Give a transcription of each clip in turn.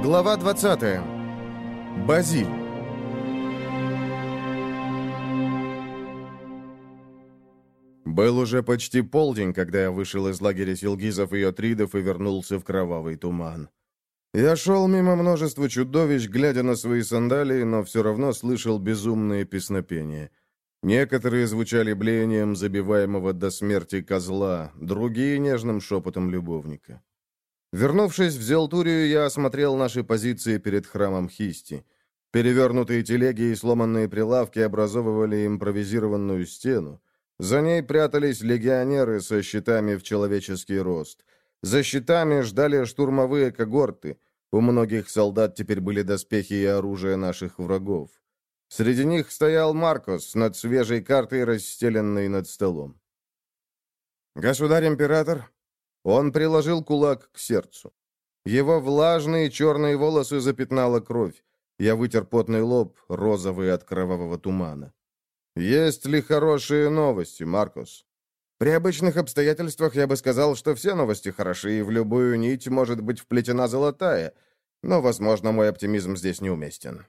Глава 20. Базиль. Был уже почти полдень, когда я вышел из лагеря силгизов и отридов и вернулся в кровавый туман. Я шел мимо множества чудовищ, глядя на свои сандалии, но все равно слышал безумные песнопения. Некоторые звучали блеянием забиваемого до смерти козла, другие — нежным шепотом любовника. Вернувшись в Зелтурию, я осмотрел наши позиции перед храмом Хисти. Перевернутые телеги и сломанные прилавки образовывали импровизированную стену. За ней прятались легионеры со щитами в человеческий рост. За щитами ждали штурмовые когорты. У многих солдат теперь были доспехи и оружие наших врагов. Среди них стоял Маркос над свежей картой, расстеленной над столом. «Государь-император!» Он приложил кулак к сердцу. Его влажные черные волосы запятнала кровь. Я вытер потный лоб, розовый от кровавого тумана. «Есть ли хорошие новости, Маркос?» «При обычных обстоятельствах я бы сказал, что все новости хороши, и в любую нить может быть вплетена золотая, но, возможно, мой оптимизм здесь неуместен».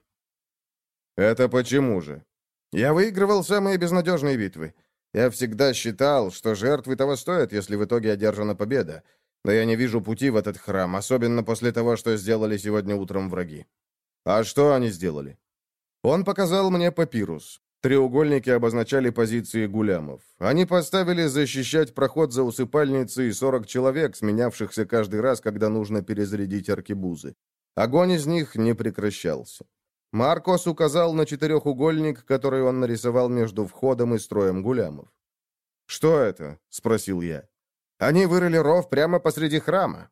«Это почему же?» «Я выигрывал самые безнадежные битвы. Я всегда считал, что жертвы того стоят, если в итоге одержана победа. Но я не вижу пути в этот храм, особенно после того, что сделали сегодня утром враги». «А что они сделали?» Он показал мне папирус. Треугольники обозначали позиции гулямов. Они поставили защищать проход за усыпальницей 40 человек, сменявшихся каждый раз, когда нужно перезарядить аркебузы. Огонь из них не прекращался. Маркос указал на четырехугольник, который он нарисовал между входом и строем гулямов. «Что это?» — спросил я. «Они вырыли ров прямо посреди храма».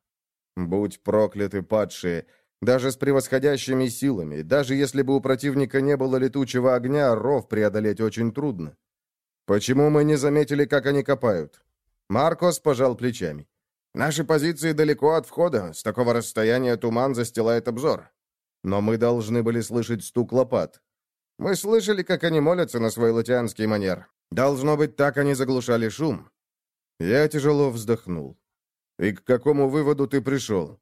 «Будь прокляты падшие!» Даже с превосходящими силами, даже если бы у противника не было летучего огня, ров преодолеть очень трудно. Почему мы не заметили, как они копают? Маркос пожал плечами. Наши позиции далеко от входа, с такого расстояния туман застилает обзор. Но мы должны были слышать стук лопат. Мы слышали, как они молятся на свой латианский манер. Должно быть, так они заглушали шум. Я тяжело вздохнул. И к какому выводу ты пришел?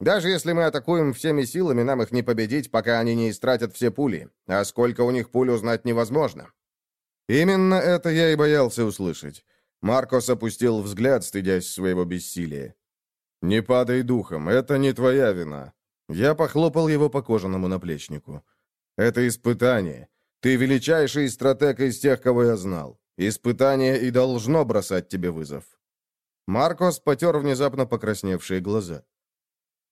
Даже если мы атакуем всеми силами, нам их не победить, пока они не истратят все пули. А сколько у них пуль узнать невозможно. Именно это я и боялся услышать. Маркос опустил взгляд, стыдясь своего бессилия. «Не падай духом, это не твоя вина». Я похлопал его по кожаному наплечнику. «Это испытание. Ты величайший стратег из тех, кого я знал. Испытание и должно бросать тебе вызов». Маркос потер внезапно покрасневшие глаза.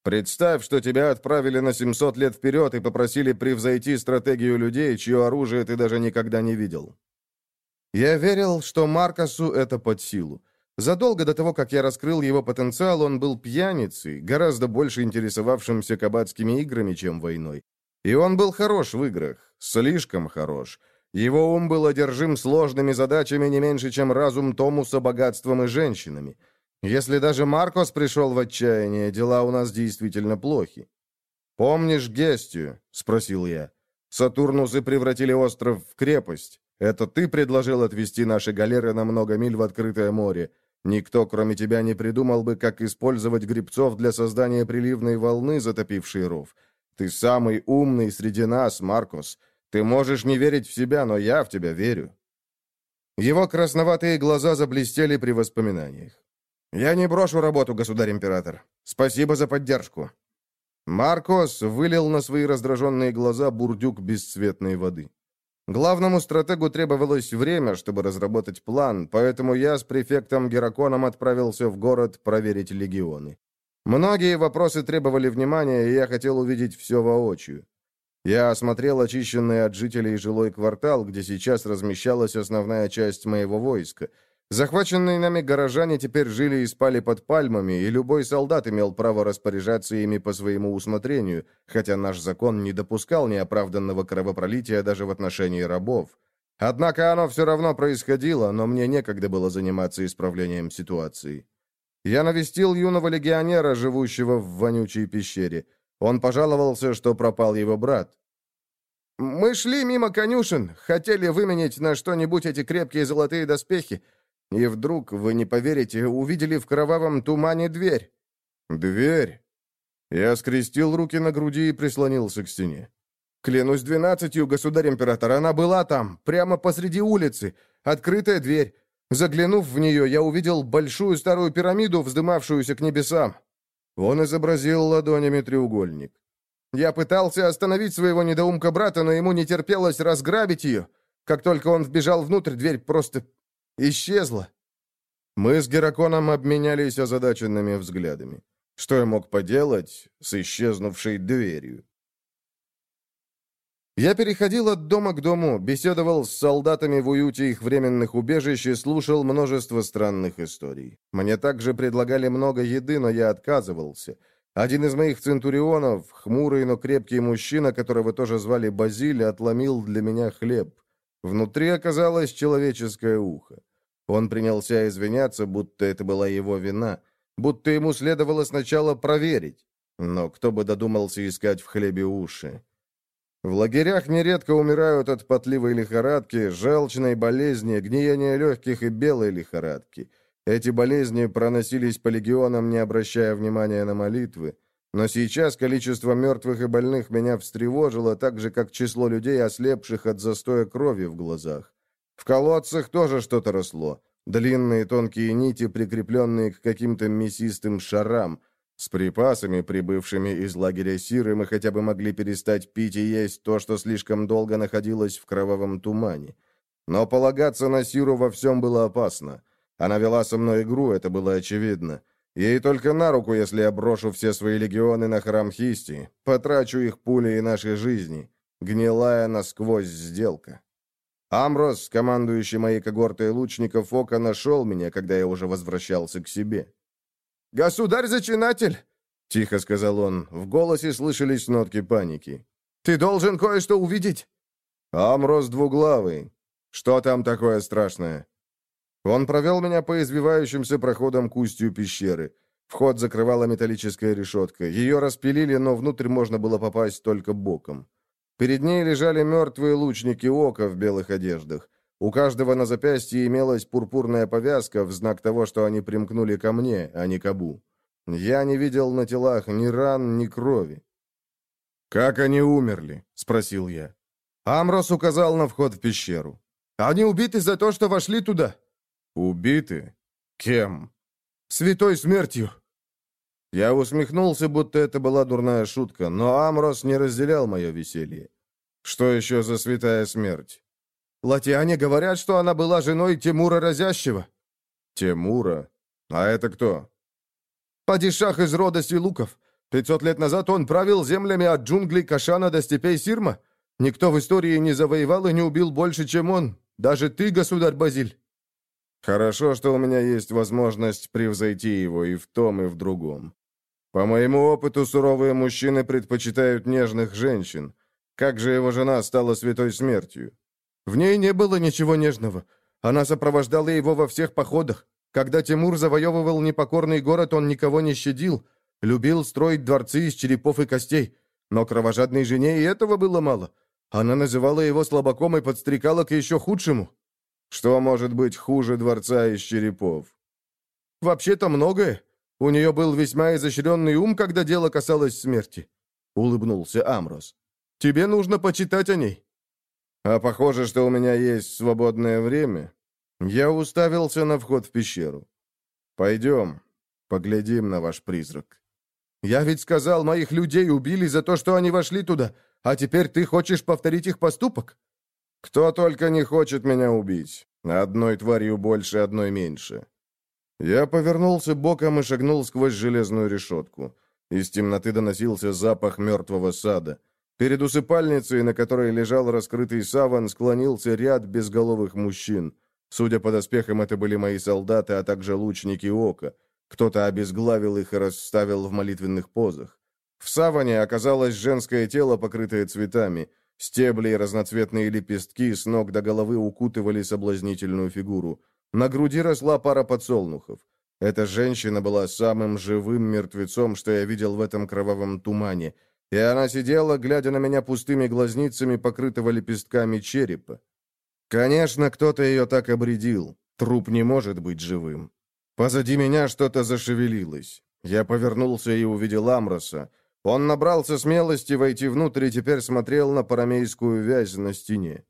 Представь, что тебя отправили на 700 лет вперед и попросили превзойти стратегию людей, чье оружие ты даже никогда не видел. Я верил, что Маркосу это под силу. Задолго до того, как я раскрыл его потенциал, он был пьяницей, гораздо больше интересовавшимся кабацкими играми, чем войной. И он был хорош в играх, слишком хорош. Его ум был одержим сложными задачами не меньше, чем разум Томуса богатством и женщинами. Если даже Маркос пришел в отчаяние, дела у нас действительно плохи. «Помнишь Гестию?» — спросил я. «Сатурнусы превратили остров в крепость. Это ты предложил отвезти наши галеры на много миль в открытое море. Никто, кроме тебя, не придумал бы, как использовать грибцов для создания приливной волны, затопившей ров. Ты самый умный среди нас, Маркос. Ты можешь не верить в себя, но я в тебя верю». Его красноватые глаза заблестели при воспоминаниях. «Я не брошу работу, государь-император. Спасибо за поддержку». Маркос вылил на свои раздраженные глаза бурдюк бесцветной воды. Главному стратегу требовалось время, чтобы разработать план, поэтому я с префектом Гераконом отправился в город проверить легионы. Многие вопросы требовали внимания, и я хотел увидеть все воочию. Я осмотрел очищенный от жителей жилой квартал, где сейчас размещалась основная часть моего войска — Захваченные нами горожане теперь жили и спали под пальмами, и любой солдат имел право распоряжаться ими по своему усмотрению, хотя наш закон не допускал неоправданного кровопролития даже в отношении рабов. Однако оно все равно происходило, но мне некогда было заниматься исправлением ситуации. Я навестил юного легионера, живущего в вонючей пещере. Он пожаловался, что пропал его брат. «Мы шли мимо конюшен, хотели выменять на что-нибудь эти крепкие золотые доспехи, и вдруг, вы не поверите, увидели в кровавом тумане дверь. Дверь? Я скрестил руки на груди и прислонился к стене. «Клянусь двенадцатью, государь-император, она была там, прямо посреди улицы. Открытая дверь. Заглянув в нее, я увидел большую старую пирамиду, вздымавшуюся к небесам». Он изобразил ладонями треугольник. Я пытался остановить своего недоумка брата, но ему не терпелось разграбить ее. Как только он вбежал внутрь, дверь просто исчезла. Мы с Гераконом обменялись озадаченными взглядами. Что я мог поделать с исчезнувшей дверью? Я переходил от дома к дому, беседовал с солдатами в уюте их временных убежищ и слушал множество странных историй. Мне также предлагали много еды, но я отказывался. Один из моих центурионов, хмурый, но крепкий мужчина, которого тоже звали Базиль, отломил для меня хлеб. Внутри оказалось человеческое ухо. Он принялся извиняться, будто это была его вина, будто ему следовало сначала проверить. Но кто бы додумался искать в хлебе уши? В лагерях нередко умирают от потливой лихорадки, желчной болезни, гниения легких и белой лихорадки. Эти болезни проносились по легионам, не обращая внимания на молитвы. Но сейчас количество мертвых и больных меня встревожило, так же, как число людей, ослепших от застоя крови в глазах. В колодцах тоже что-то росло. Длинные тонкие нити, прикрепленные к каким-то мясистым шарам – с припасами, прибывшими из лагеря Сиры, мы хотя бы могли перестать пить и есть то, что слишком долго находилось в кровавом тумане. Но полагаться на Сиру во всем было опасно. Она вела со мной игру, это было очевидно. Ей только на руку, если я брошу все свои легионы на храм Хисти, потрачу их пули и нашей жизни. Гнилая насквозь сделка. Амрос, командующий моей когортой лучников Ока, нашел меня, когда я уже возвращался к себе. «Государь-зачинатель!» — тихо сказал он. В голосе слышались нотки паники. «Ты должен кое-что увидеть!» «Амрос двуглавый. Что там такое страшное?» Он провел меня по извивающимся проходам к устью пещеры. Вход закрывала металлическая решетка. Ее распилили, но внутрь можно было попасть только боком. Перед ней лежали мертвые лучники ока в белых одеждах. У каждого на запястье имелась пурпурная повязка в знак того, что они примкнули ко мне, а не к Абу. Я не видел на телах ни ран, ни крови. «Как они умерли?» — спросил я. Амрос указал на вход в пещеру. «Они убиты за то, что вошли туда». «Убиты? Кем?» «Святой смертью». Я усмехнулся, будто это была дурная шутка, но Амрос не разделял мое веселье. «Что еще за святая смерть?» Латиане говорят, что она была женой Тимура Разящего». «Тимура? А это кто?» «Падишах из рода Силуков. Пятьсот лет назад он правил землями от джунглей Кашана до степей Сирма. Никто в истории не завоевал и не убил больше, чем он. Даже ты, государь Базиль». «Хорошо, что у меня есть возможность превзойти его и в том, и в другом. По моему опыту, суровые мужчины предпочитают нежных женщин. Как же его жена стала святой смертью?» В ней не было ничего нежного. Она сопровождала его во всех походах. Когда Тимур завоевывал непокорный город, он никого не щадил. Любил строить дворцы из черепов и костей. Но кровожадной жене и этого было мало. Она называла его слабаком и подстрекала к еще худшему. Что может быть хуже дворца из черепов? Вообще-то многое. У нее был весьма изощренный ум, когда дело касалось смерти. Улыбнулся Амрос. Тебе нужно почитать о ней. А похоже, что у меня есть свободное время. Я уставился на вход в пещеру. Пойдем, поглядим на ваш призрак. Я ведь сказал, моих людей убили за то, что они вошли туда, а теперь ты хочешь повторить их поступок? Кто только не хочет меня убить. Одной тварью больше, одной меньше. Я повернулся боком и шагнул сквозь железную решетку. Из темноты доносился запах мертвого сада. Перед усыпальницей, на которой лежал раскрытый саван, склонился ряд безголовых мужчин. Судя по доспехам, это были мои солдаты, а также лучники ока. Кто-то обезглавил их и расставил в молитвенных позах. В саване оказалось женское тело, покрытое цветами. Стебли и разноцветные лепестки с ног до головы укутывали соблазнительную фигуру. На груди росла пара подсолнухов. Эта женщина была самым живым мертвецом, что я видел в этом кровавом тумане — и она сидела, глядя на меня пустыми глазницами, покрытого лепестками черепа. Конечно, кто-то ее так обредил. Труп не может быть живым. Позади меня что-то зашевелилось. Я повернулся и увидел Амроса. Он набрался смелости войти внутрь и теперь смотрел на парамейскую вязь на стене.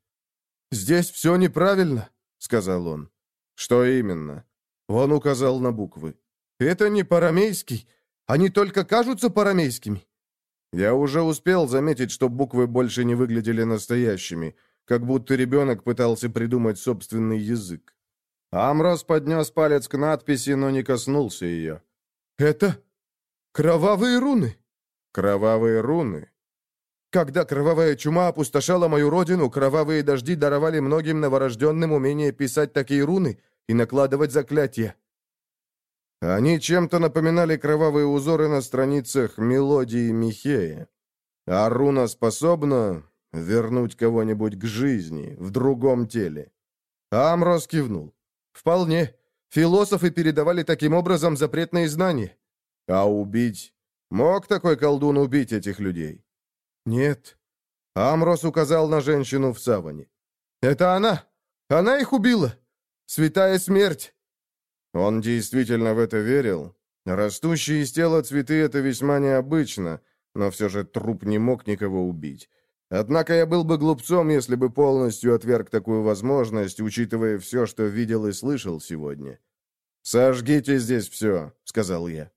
«Здесь все неправильно», — сказал он. «Что именно?» Он указал на буквы. «Это не парамейский. Они только кажутся парамейскими». Я уже успел заметить, что буквы больше не выглядели настоящими, как будто ребенок пытался придумать собственный язык. Амрос поднес палец к надписи, но не коснулся ее. «Это кровавые руны!» «Кровавые руны!» Когда кровавая чума опустошала мою родину, кровавые дожди даровали многим новорожденным умение писать такие руны и накладывать заклятия. Они чем-то напоминали кровавые узоры на страницах мелодии Михея. А руна способна вернуть кого-нибудь к жизни в другом теле. Амрос кивнул. «Вполне. Философы передавали таким образом запретные знания. А убить? Мог такой колдун убить этих людей?» «Нет». Амрос указал на женщину в саване. «Это она! Она их убила! Святая смерть! Он действительно в это верил. Растущие из тела цветы — это весьма необычно, но все же труп не мог никого убить. Однако я был бы глупцом, если бы полностью отверг такую возможность, учитывая все, что видел и слышал сегодня. «Сожгите здесь все», — сказал я.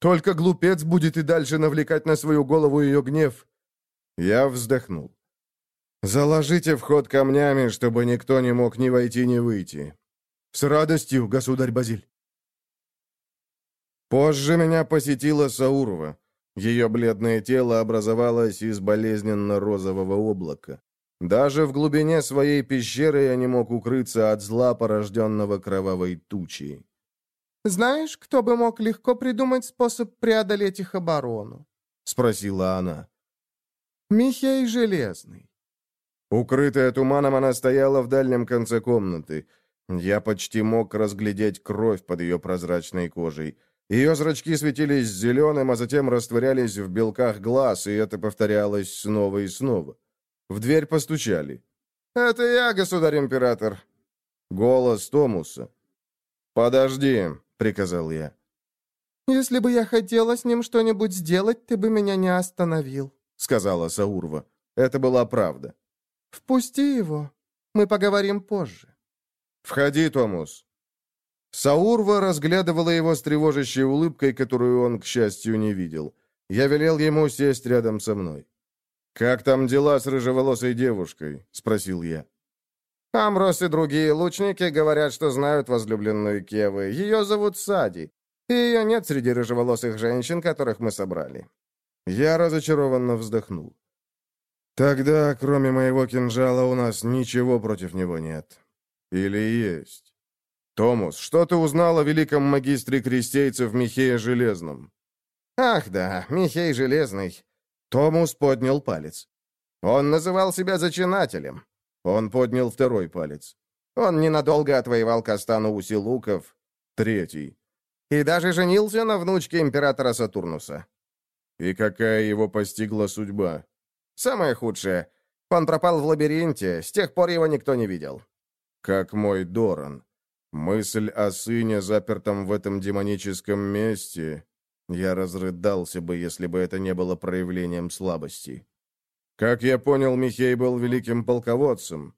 «Только глупец будет и дальше навлекать на свою голову ее гнев». Я вздохнул. «Заложите вход камнями, чтобы никто не мог ни войти, ни выйти. «С радостью, государь Базиль». Позже меня посетила Саурова. Ее бледное тело образовалось из болезненно-розового облака. Даже в глубине своей пещеры я не мог укрыться от зла, порожденного кровавой тучей. «Знаешь, кто бы мог легко придумать способ преодолеть их оборону?» — спросила она. «Михей Железный». Укрытая туманом, она стояла в дальнем конце комнаты. Я почти мог разглядеть кровь под ее прозрачной кожей. Ее зрачки светились зеленым, а затем растворялись в белках глаз, и это повторялось снова и снова. В дверь постучали. «Это я, государь-император!» Голос Томуса. «Подожди», — приказал я. «Если бы я хотела с ним что-нибудь сделать, ты бы меня не остановил», — сказала Саурва. Это была правда. «Впусти его. Мы поговорим позже». «Входи, Томус». Саурва разглядывала его с тревожащей улыбкой, которую он, к счастью, не видел. Я велел ему сесть рядом со мной. «Как там дела с рыжеволосой девушкой?» — спросил я. «Амрос и другие лучники говорят, что знают возлюбленную Кевы. Ее зовут Сади. И ее нет среди рыжеволосых женщин, которых мы собрали». Я разочарованно вздохнул. «Тогда, кроме моего кинжала, у нас ничего против него нет. Или есть? Томус, что ты узнал о великом магистре крестейцев Михея Железном? Ах да, Михей Железный. Томус поднял палец. Он называл себя зачинателем. Он поднял второй палец. Он ненадолго отвоевал Кастану у Силуков. Третий. И даже женился на внучке императора Сатурнуса. И какая его постигла судьба? Самое худшее. Он пропал в лабиринте, с тех пор его никто не видел как мой Доран. Мысль о сыне, запертом в этом демоническом месте... Я разрыдался бы, если бы это не было проявлением слабости. Как я понял, Михей был великим полководцем.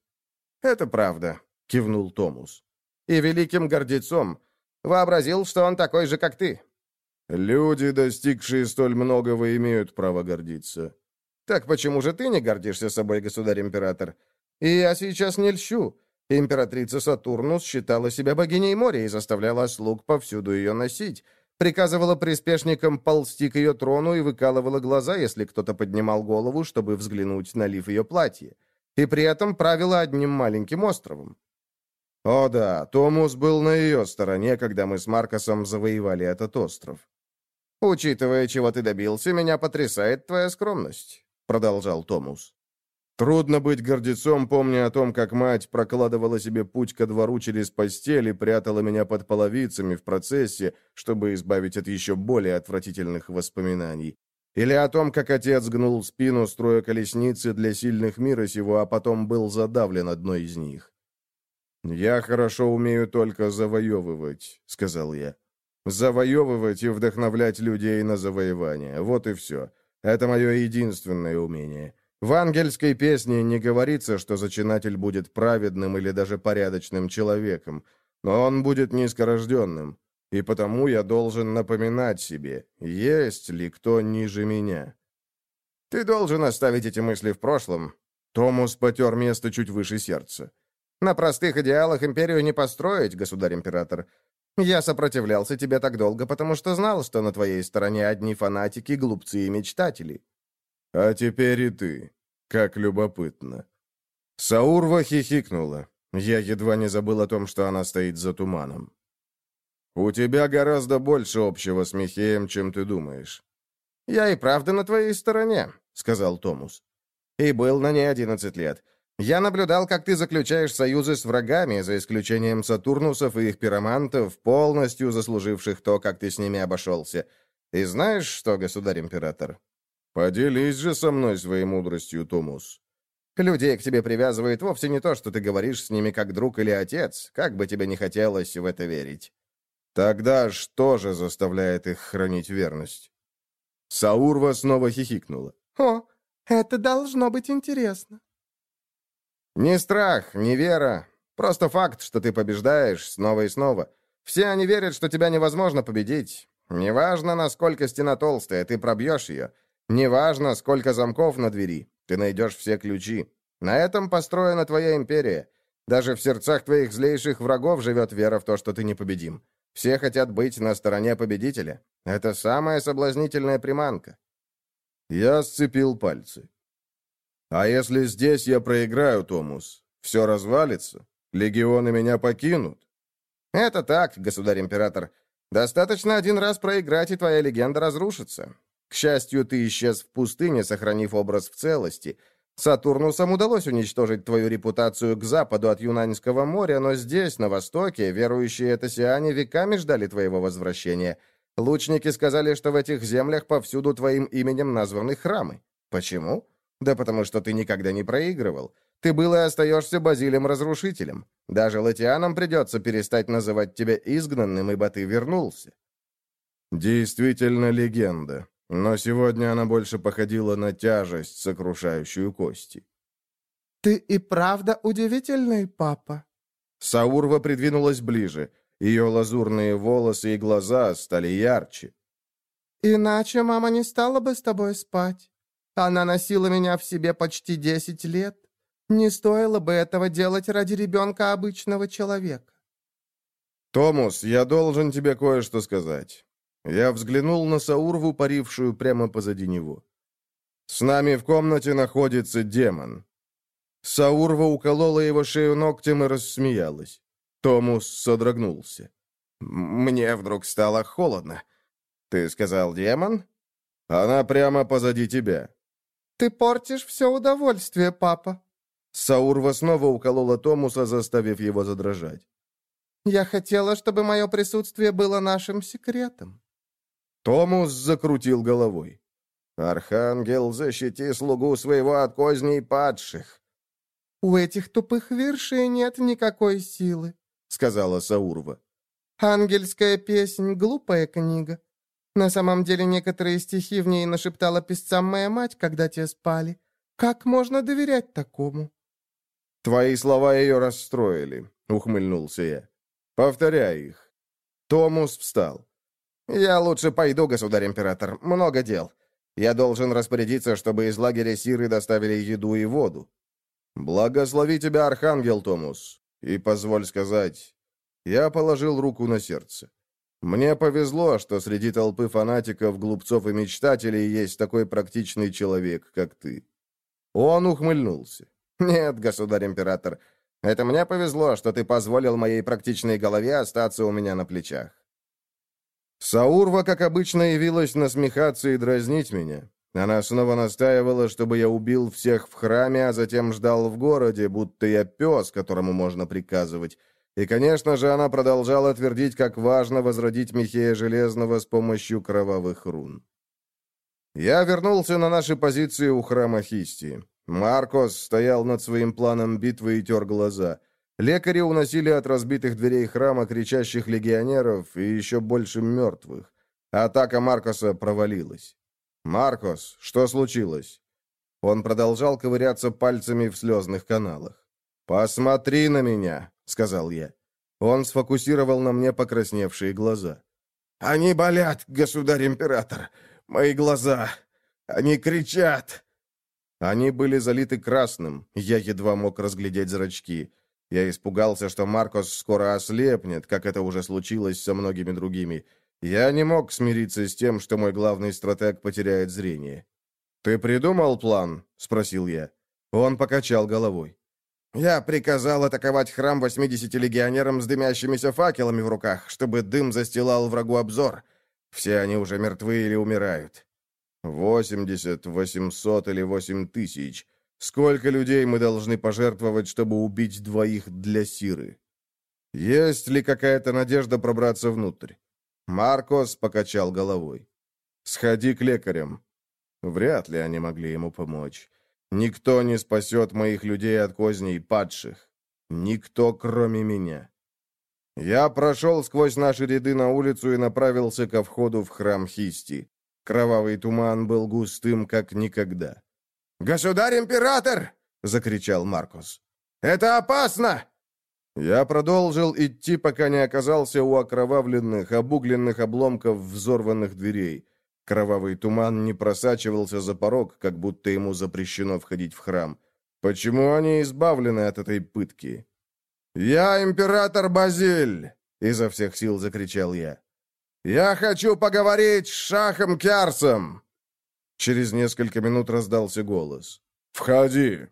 «Это правда», — кивнул Томус. «И великим гордецом. Вообразил, что он такой же, как ты». «Люди, достигшие столь многого, имеют право гордиться». «Так почему же ты не гордишься собой, государь-император? И я сейчас не льщу. Императрица Сатурнус считала себя богиней моря и заставляла слуг повсюду ее носить. Приказывала приспешникам ползти к ее трону и выкалывала глаза, если кто-то поднимал голову, чтобы взглянуть на лиф ее платья. И при этом правила одним маленьким островом. О да, Томус был на ее стороне, когда мы с Маркосом завоевали этот остров. «Учитывая, чего ты добился, меня потрясает твоя скромность», — продолжал Томус. Трудно быть гордецом, помня о том, как мать прокладывала себе путь ко двору через постель и прятала меня под половицами в процессе, чтобы избавить от еще более отвратительных воспоминаний. Или о том, как отец гнул спину, строя колесницы для сильных мира сего, а потом был задавлен одной из них. «Я хорошо умею только завоевывать», — сказал я. «Завоевывать и вдохновлять людей на завоевание. Вот и все. Это мое единственное умение. В ангельской песне не говорится, что зачинатель будет праведным или даже порядочным человеком, но он будет низкорожденным. И потому я должен напоминать себе, есть ли кто ниже меня. Ты должен оставить эти мысли в прошлом. Томус потер место чуть выше сердца. На простых идеалах империю не построить, государь-император. Я сопротивлялся тебе так долго, потому что знал, что на твоей стороне одни фанатики, глупцы и мечтатели. А теперь и ты. Как любопытно. Саурва хихикнула. Я едва не забыл о том, что она стоит за туманом. «У тебя гораздо больше общего с Михеем, чем ты думаешь». «Я и правда на твоей стороне», — сказал Томус. «И был на ней одиннадцать лет. Я наблюдал, как ты заключаешь союзы с врагами, за исключением Сатурнусов и их пиромантов, полностью заслуживших то, как ты с ними обошелся. И знаешь что, государь-император?» «Поделись же со мной своей мудростью, Томус». «Людей к тебе привязывает вовсе не то, что ты говоришь с ними как друг или отец, как бы тебе не хотелось в это верить». Тогда что же заставляет их хранить верность? Саурва снова хихикнула. «О, это должно быть интересно». «Не страх, не вера. Просто факт, что ты побеждаешь снова и снова. Все они верят, что тебя невозможно победить. Неважно, насколько стена толстая, ты пробьешь ее. Неважно, сколько замков на двери, ты найдешь все ключи. На этом построена твоя империя. Даже в сердцах твоих злейших врагов живет вера в то, что ты непобедим. Все хотят быть на стороне победителя. Это самая соблазнительная приманка. Я сцепил пальцы. А если здесь я проиграю, Томус, все развалится? Легионы меня покинут? Это так, государь-император. Достаточно один раз проиграть, и твоя легенда разрушится. К счастью, ты исчез в пустыне, сохранив образ в целости — Сатурнусам удалось уничтожить твою репутацию к западу от Юнаньского моря, но здесь, на востоке, верующие этосиане веками ждали твоего возвращения. Лучники сказали, что в этих землях повсюду твоим именем названы храмы. Почему? Да потому что ты никогда не проигрывал. Ты был и остаешься Базилем-разрушителем. Даже латианам придется перестать называть тебя изгнанным, ибо ты вернулся. Действительно легенда. Но сегодня она больше походила на тяжесть, сокрушающую кости. «Ты и правда удивительный, папа?» Саурва придвинулась ближе. Ее лазурные волосы и глаза стали ярче. «Иначе мама не стала бы с тобой спать. Она носила меня в себе почти десять лет. Не стоило бы этого делать ради ребенка обычного человека». «Томус, я должен тебе кое-что сказать. Я взглянул на Саурву, парившую прямо позади него. «С нами в комнате находится демон». Саурва уколола его шею ногтем и рассмеялась. Томус содрогнулся. «Мне вдруг стало холодно. Ты сказал демон? Она прямо позади тебя». «Ты портишь все удовольствие, папа». Саурва снова уколола Томуса, заставив его задрожать. «Я хотела, чтобы мое присутствие было нашим секретом». Томус закрутил головой. «Архангел, защити слугу своего от козней падших!» «У этих тупых вершей нет никакой силы», — сказала Саурва. «Ангельская песнь — глупая книга. На самом деле некоторые стихи в ней нашептала песцам моя мать, когда те спали. Как можно доверять такому?» «Твои слова ее расстроили», — ухмыльнулся я. «Повторяй их». Томус встал. «Я лучше пойду, государь-император. Много дел. Я должен распорядиться, чтобы из лагеря Сиры доставили еду и воду». «Благослови тебя, Архангел Томус. И позволь сказать...» Я положил руку на сердце. «Мне повезло, что среди толпы фанатиков, глупцов и мечтателей есть такой практичный человек, как ты». Он ухмыльнулся. «Нет, государь-император, это мне повезло, что ты позволил моей практичной голове остаться у меня на плечах. Саурва, как обычно, явилась насмехаться и дразнить меня. Она снова настаивала, чтобы я убил всех в храме, а затем ждал в городе, будто я пес, которому можно приказывать. И, конечно же, она продолжала твердить, как важно возродить Михея Железного с помощью кровавых рун. Я вернулся на наши позиции у храма Хистии. Маркос стоял над своим планом битвы и тер глаза. Лекари уносили от разбитых дверей храма кричащих легионеров и еще больше мертвых. Атака Маркоса провалилась. «Маркос, что случилось?» Он продолжал ковыряться пальцами в слезных каналах. «Посмотри на меня», — сказал я. Он сфокусировал на мне покрасневшие глаза. «Они болят, государь-император! Мои глаза! Они кричат!» Они были залиты красным, я едва мог разглядеть зрачки. Я испугался, что Маркос скоро ослепнет, как это уже случилось со многими другими. Я не мог смириться с тем, что мой главный стратег потеряет зрение. «Ты придумал план?» — спросил я. Он покачал головой. «Я приказал атаковать храм 80 легионерам с дымящимися факелами в руках, чтобы дым застилал врагу обзор. Все они уже мертвы или умирают». «Восемьдесят, восемьсот или восемь тысяч. Сколько людей мы должны пожертвовать, чтобы убить двоих для Сиры? Есть ли какая-то надежда пробраться внутрь? Маркос покачал головой. Сходи к лекарям. Вряд ли они могли ему помочь. Никто не спасет моих людей от козней падших. Никто, кроме меня. Я прошел сквозь наши ряды на улицу и направился ко входу в храм Хисти. Кровавый туман был густым, как никогда. «Государь-император!» — закричал Маркус. «Это опасно!» Я продолжил идти, пока не оказался у окровавленных, обугленных обломков взорванных дверей. Кровавый туман не просачивался за порог, как будто ему запрещено входить в храм. Почему они избавлены от этой пытки? «Я император Базиль!» — изо всех сил закричал я. «Я хочу поговорить с Шахом Кярсом!» Через несколько минут раздался голос. «Входи!»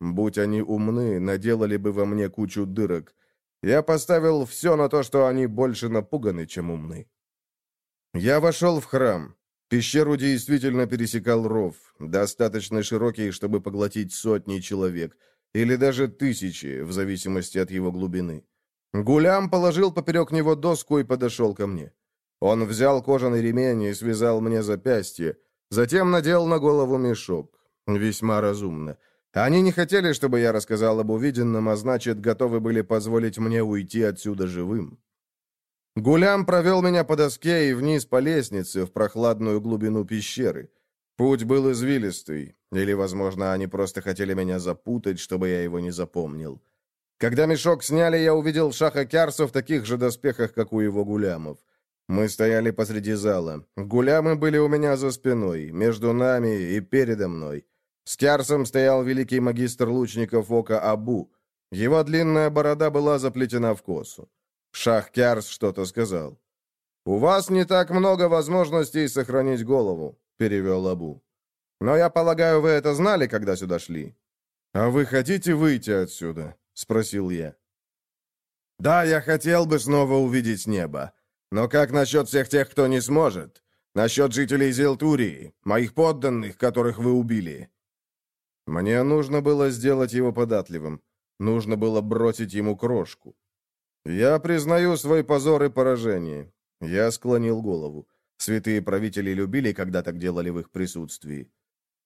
Будь они умны, наделали бы во мне кучу дырок. Я поставил все на то, что они больше напуганы, чем умны. Я вошел в храм. Пещеру действительно пересекал ров, достаточно широкий, чтобы поглотить сотни человек, или даже тысячи, в зависимости от его глубины. Гулям положил поперек него доску и подошел ко мне. Он взял кожаный ремень и связал мне запястье, Затем надел на голову мешок. Весьма разумно. Они не хотели, чтобы я рассказал об увиденном, а значит, готовы были позволить мне уйти отсюда живым. Гулям провел меня по доске и вниз по лестнице в прохладную глубину пещеры. Путь был извилистый, или, возможно, они просто хотели меня запутать, чтобы я его не запомнил. Когда мешок сняли, я увидел Шаха Кярса в таких же доспехах, как у его гулямов. Мы стояли посреди зала. Гулямы были у меня за спиной, между нами и передо мной. С Кярсом стоял великий магистр лучников Ока Абу. Его длинная борода была заплетена в косу. Шах Кярс что-то сказал. «У вас не так много возможностей сохранить голову», — перевел Абу. «Но я полагаю, вы это знали, когда сюда шли?» «А вы хотите выйти отсюда?» — спросил я. «Да, я хотел бы снова увидеть небо. Но как насчет всех тех, кто не сможет? Насчет жителей Зелтурии, моих подданных, которых вы убили?» Мне нужно было сделать его податливым. Нужно было бросить ему крошку. «Я признаю свой позор и поражение». Я склонил голову. Святые правители любили, когда так делали в их присутствии.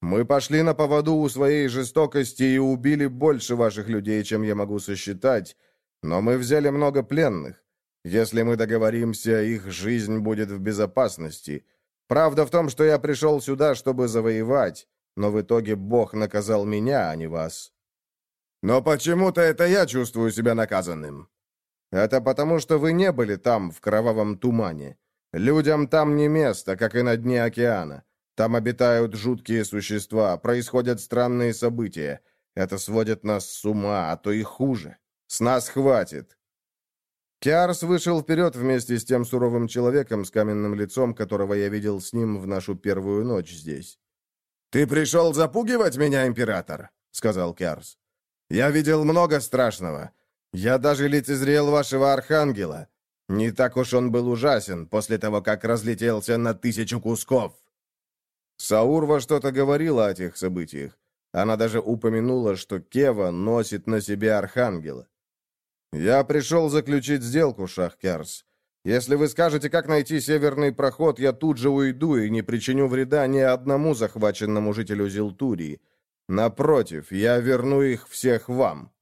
«Мы пошли на поводу у своей жестокости и убили больше ваших людей, чем я могу сосчитать, но мы взяли много пленных. Если мы договоримся, их жизнь будет в безопасности. Правда в том, что я пришел сюда, чтобы завоевать, но в итоге Бог наказал меня, а не вас. Но почему-то это я чувствую себя наказанным. Это потому, что вы не были там, в кровавом тумане. Людям там не место, как и на дне океана. Там обитают жуткие существа, происходят странные события. Это сводит нас с ума, а то и хуже. С нас хватит. Киарс вышел вперед вместе с тем суровым человеком с каменным лицом, которого я видел с ним в нашу первую ночь здесь. «Ты пришел запугивать меня, император?» — сказал Киарс. «Я видел много страшного. Я даже лицезрел вашего архангела. Не так уж он был ужасен после того, как разлетелся на тысячу кусков». Саурва что-то говорила о тех событиях. Она даже упомянула, что Кева носит на себе архангела. «Я пришел заключить сделку, Шахкерс. Если вы скажете, как найти северный проход, я тут же уйду и не причиню вреда ни одному захваченному жителю Зилтурии. Напротив, я верну их всех вам».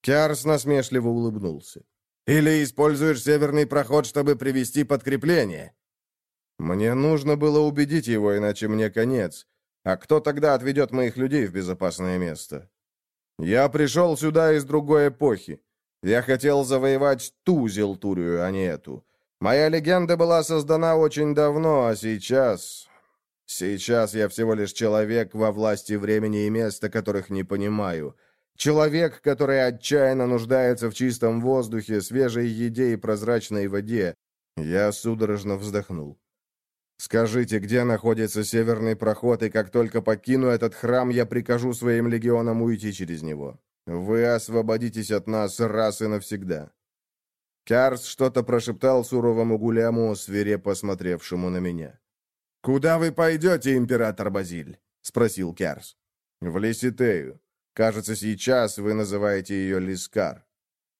Кярс насмешливо улыбнулся. «Или используешь северный проход, чтобы привести подкрепление?» Мне нужно было убедить его, иначе мне конец. А кто тогда отведет моих людей в безопасное место? Я пришел сюда из другой эпохи. Я хотел завоевать ту Зелтурию, а не эту. Моя легенда была создана очень давно, а сейчас... Сейчас я всего лишь человек во власти времени и места, которых не понимаю. Человек, который отчаянно нуждается в чистом воздухе, свежей еде и прозрачной воде. Я судорожно вздохнул. «Скажите, где находится северный проход, и как только покину этот храм, я прикажу своим легионам уйти через него. Вы освободитесь от нас раз и навсегда». Карс что-то прошептал суровому гуляму, свирепо смотревшему на меня. «Куда вы пойдете, император Базиль?» — спросил Карс. «В Лиситею. Кажется, сейчас вы называете ее Лискар.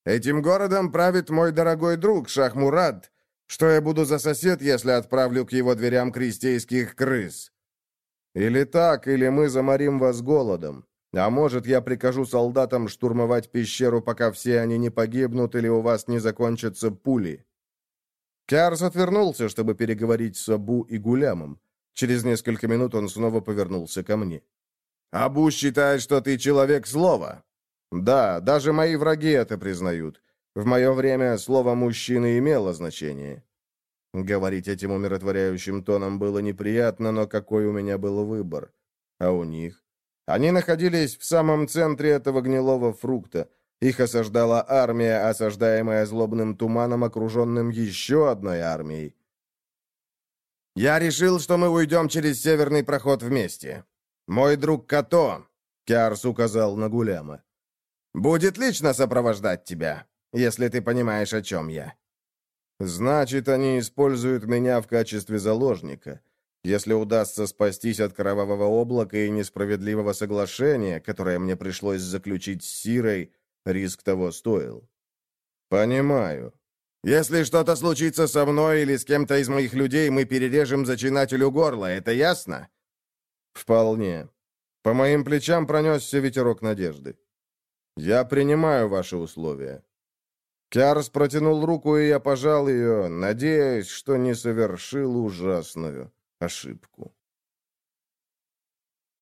Этим городом правит мой дорогой друг Шахмурад. Что я буду за сосед, если отправлю к его дверям крестейских крыс? Или так, или мы заморим вас голодом. А может, я прикажу солдатам штурмовать пещеру, пока все они не погибнут, или у вас не закончатся пули». Кярс отвернулся, чтобы переговорить с Абу и Гулямом. Через несколько минут он снова повернулся ко мне. Абу считает, что ты человек слова. Да, даже мои враги это признают. В мое время слово «мужчина» имело значение. Говорить этим умиротворяющим тоном было неприятно, но какой у меня был выбор? А у них? Они находились в самом центре этого гнилого фрукта. Их осаждала армия, осаждаемая злобным туманом, окруженным еще одной армией. «Я решил, что мы уйдем через северный проход вместе», «Мой друг Като», — Киарс указал на Гуляма, — «будет лично сопровождать тебя, если ты понимаешь, о чем я». «Значит, они используют меня в качестве заложника. Если удастся спастись от кровавого облака и несправедливого соглашения, которое мне пришлось заключить с Сирой, риск того стоил». «Понимаю. Если что-то случится со мной или с кем-то из моих людей, мы перережем зачинателю горло, это ясно?» «Вполне. По моим плечам пронесся ветерок надежды. Я принимаю ваши условия». Кярс протянул руку, и я пожал ее, надеясь, что не совершил ужасную ошибку.